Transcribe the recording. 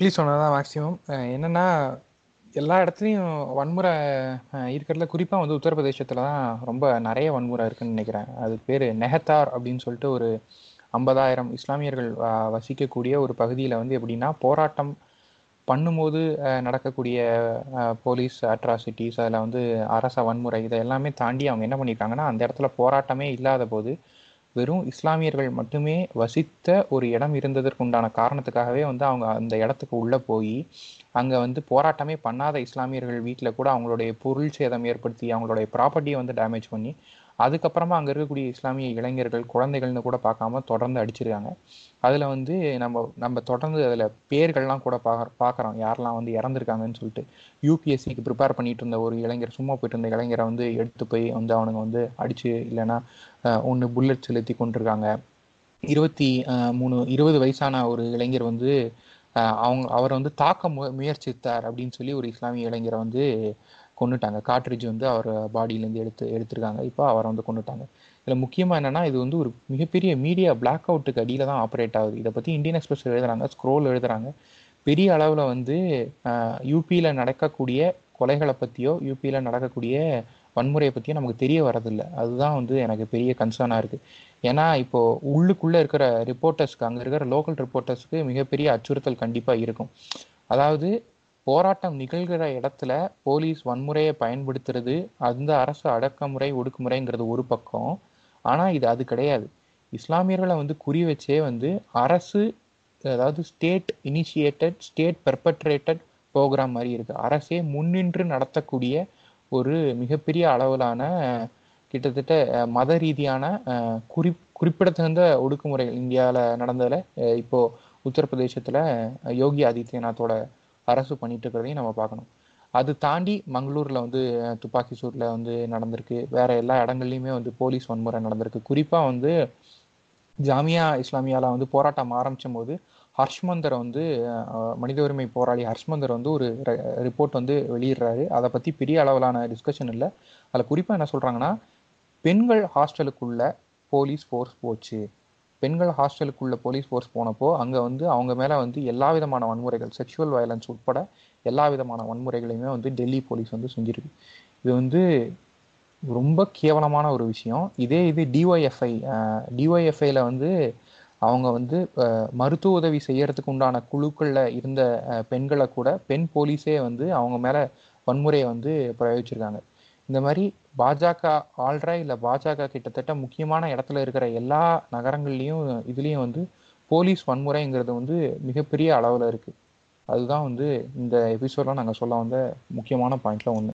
இட்லி சொன்னதான் மேக்ஸிமம் என்னன்னா எல்லா இடத்துலையும் வன்முறை இருக்கிறதுல குறிப்பாக வந்து உத்தரப்பிரதேசத்தில் தான் ரொம்ப நிறைய வன்முறை இருக்குன்னு நினைக்கிறேன். அது பேர் நெஹத்தார் அப்படின்னு சொல்லிட்டு ஒரு ஐம்பதாயிரம் இஸ்லாமியர்கள் வ- வசிக்கக்கூடிய ஒரு பகுதியில் வந்து எப்படின்னா போராட்டம் பண்ணும்போது நடக்கக்கூடிய போலீஸ் அட்ராசிட்டிஸ் அதில் வந்து அரச வன்முறை இதை எல்லாமே தாண்டி அவங்க என்ன பண்ணியிருக்காங்கன்னா அந்த இடத்துல போராட்டமே இல்லாத போது வெறும் இஸ்லாமியர்கள் மட்டுமே வசித்த ஒரு இடம் இருந்ததற்கு உண்டான காரணத்துக்காகவே வந்து அவங்க அந்த இடத்துக்கு உள்ளே போய் அங்கே வந்து போராட்டமே பண்ணாத இஸ்லாமியர்கள் வீட்டில் கூட அவங்களுடைய பொருள் சேதம் ஏற்படுத்தி அவங்களுடைய ப்ராப்பர்ட்டியை வந்து டேமேஜ் பண்ணி அதுக்கப்புறமா அங்கே இருக்கக்கூடிய இஸ்லாமிய இளைஞர்கள் குழந்தைகள்னு கூட பார்க்காம தொடர்ந்து அடிச்சிருக்காங்க. அதில் வந்து நம்ம நம்ம தொடர்ந்து அதில் பேர்கள்லாம் கூட பார்க்க பார்க்குறோம் யாரெல்லாம் வந்து இறந்துருக்காங்கன்னு சொல்லிட்டு. யூபிஎஸ்சிக்கு ப்ரிப்பேர் பண்ணிட்டு இருந்த ஒரு இளைஞர் சும்மா போயிட்டு இருந்த இளைஞரை வந்து எடுத்து போய் வந்து அவனுங்க வந்து அடிச்சு இல்லைன்னா ஒன்று புல்லட் செலுத்தி கொண்டிருக்காங்க. இருபத்தி மூணு இருபது வயசான ஒரு இளைஞர் வந்து அவங்க அவரை வந்து தாக்க மு முயற்சித்தார் அப்படின்னு சொல்லி ஒரு இஸ்லாமிய இளைஞரை வந்து கொண்டுட்டாங்க காட்ரிட்ஜ் வந்து அவர் பாடியிலேருந்து எடுத்து எடுத்திருக்காங்க. இப்போ அவரை வந்து கொண்டுட்டாங்க இதில் முக்கியமாக என்னன்னா இது வந்து ஒரு மிகப்பெரிய மீடியா பிளாக் அவுட்டுக்கு அடியில் தான் ஆப்ரேட் ஆகுது. இதை பற்றி இந்தியன் எக்ஸ்பிரஸ் எழுதுறாங்க ஸ்க்ரோல் எழுதுறாங்க. பெரிய அளவில் வந்து யூபியில் நடக்கக்கூடிய கொலைகளை பற்றியோ யூபியில் நடக்கக்கூடிய வன்முறையை பற்றியோ நமக்கு தெரிய வரதில்லை அதுதான் வந்து எனக்கு பெரிய கன்சர்னாக இருக்குது ஏன்னா இப்போது உள்ளுக்குள்ளே இருக்கிற ரிப்போர்ட்டர்ஸ்க்கு அங்கே இருக்கிற லோக்கல் ரிப்போர்ட்டர்ஸ்க்கு மிகப்பெரிய அச்சுறுத்தல் கண்டிப்பாக இருக்கும். அதாவது போராட்டம் நிகழ்கிற இடத்துல போலீஸ் வன்முறையை பயன்படுத்துறது அந்த அரசு அடக்குமுறை ஒடுக்குமுறைங்கிறது ஒரு பக்கம். ஆனால் இது அது கிடையாது. இஸ்லாமியர்களை வந்து குறி வச்சே வந்து அரசு அதாவது state initiated state perpetrated programme மாதிரி இருக்குது அரசே முன்னின்று நடத்தக்கூடிய ஒரு மிகப்பெரிய அளவிலான கிட்டத்தட்ட மத ரீதியான குறி குறிப்பிடத்தகுந்த ஒடுக்குமுறைகள் இந்தியாவில் நடந்ததில் இப்போது உத்தரப்பிரதேசத்தில் யோகி ஆதித்யநாத்தோட அரசு பண்ணிட்டு இருக்கிறதையும் நம்ம பார்க்கணும். அது தாண்டி மங்களூரில் வந்து துப்பாக்கி சூட்டில் வந்து நடந்திருக்கு. வேற எல்லா இடங்கள்லையுமே வந்து போலீஸ் வன்முறை நடந்திருக்கு. குறிப்பாக வந்து ஜாமியா இஸ்லாமியால வந்து போராட்டம் ஆரம்பிச்சும் போது ஹர்ஷ்மந்தர் வந்து மனித உரிமை போராளி ஹர்ஷ்மந்தர் வந்து ஒரு ரிப்போர்ட் வந்து வெளியிடுறாரு. அதை பற்றி பெரிய அளவிலான டிஸ்கஷன் இல்லை. அதில் குறிப்பாக என்ன சொல்கிறாங்கன்னா பெண்கள் ஹாஸ்டலுக்குள்ள போலீஸ் ஃபோர்ஸ் போச்சு. பெண்கள் ஹாஸ்டலுக்குள்ள போலீஸ் ஃபோர்ஸ் போனப்போ அங்கே வந்து அவங்க மேலே வந்து எல்லா விதமான வன்முறைகள் செக்ஷுவல் வயலன்ஸ் உட்பட எல்லா விதமான வன்முறைகளையுமே வந்து டெல்லி போலீஸ் வந்து செஞ்சிருக்கு. இது வந்து ரொம்ப கேவலமான ஒரு விஷயம். இதே இது டிஒய்எஃப்ஐ டிஒய்எஃப்ஐல வந்து அவங்க வந்து மருத்துவ உதவி செய்யறதுக்கு உண்டான குழுக்களில் இருந்த பெண்களை கூட பெண் போலீஸே வந்து அவங்க மேலே வன்முறையை வந்து பிரயோகிச்சிருக்காங்க. இந்த மாதிரி பாஜக ஆள்ற இல்லை பாஜக கிட்டத்தட்ட முக்கியமான இடத்துல இருக்கிற எல்லா நகரங்கள்லையும் இதுலேயும் வந்து போலீஸ் வன்முறைங்கிறது வந்து மிகப்பெரிய அளவில் இருக்குது அதுதான் வந்து இந்த எபிசோடில் நாங்கள் சொல்ல வந்த முக்கியமான பாயிண்ட்ல ஒன்று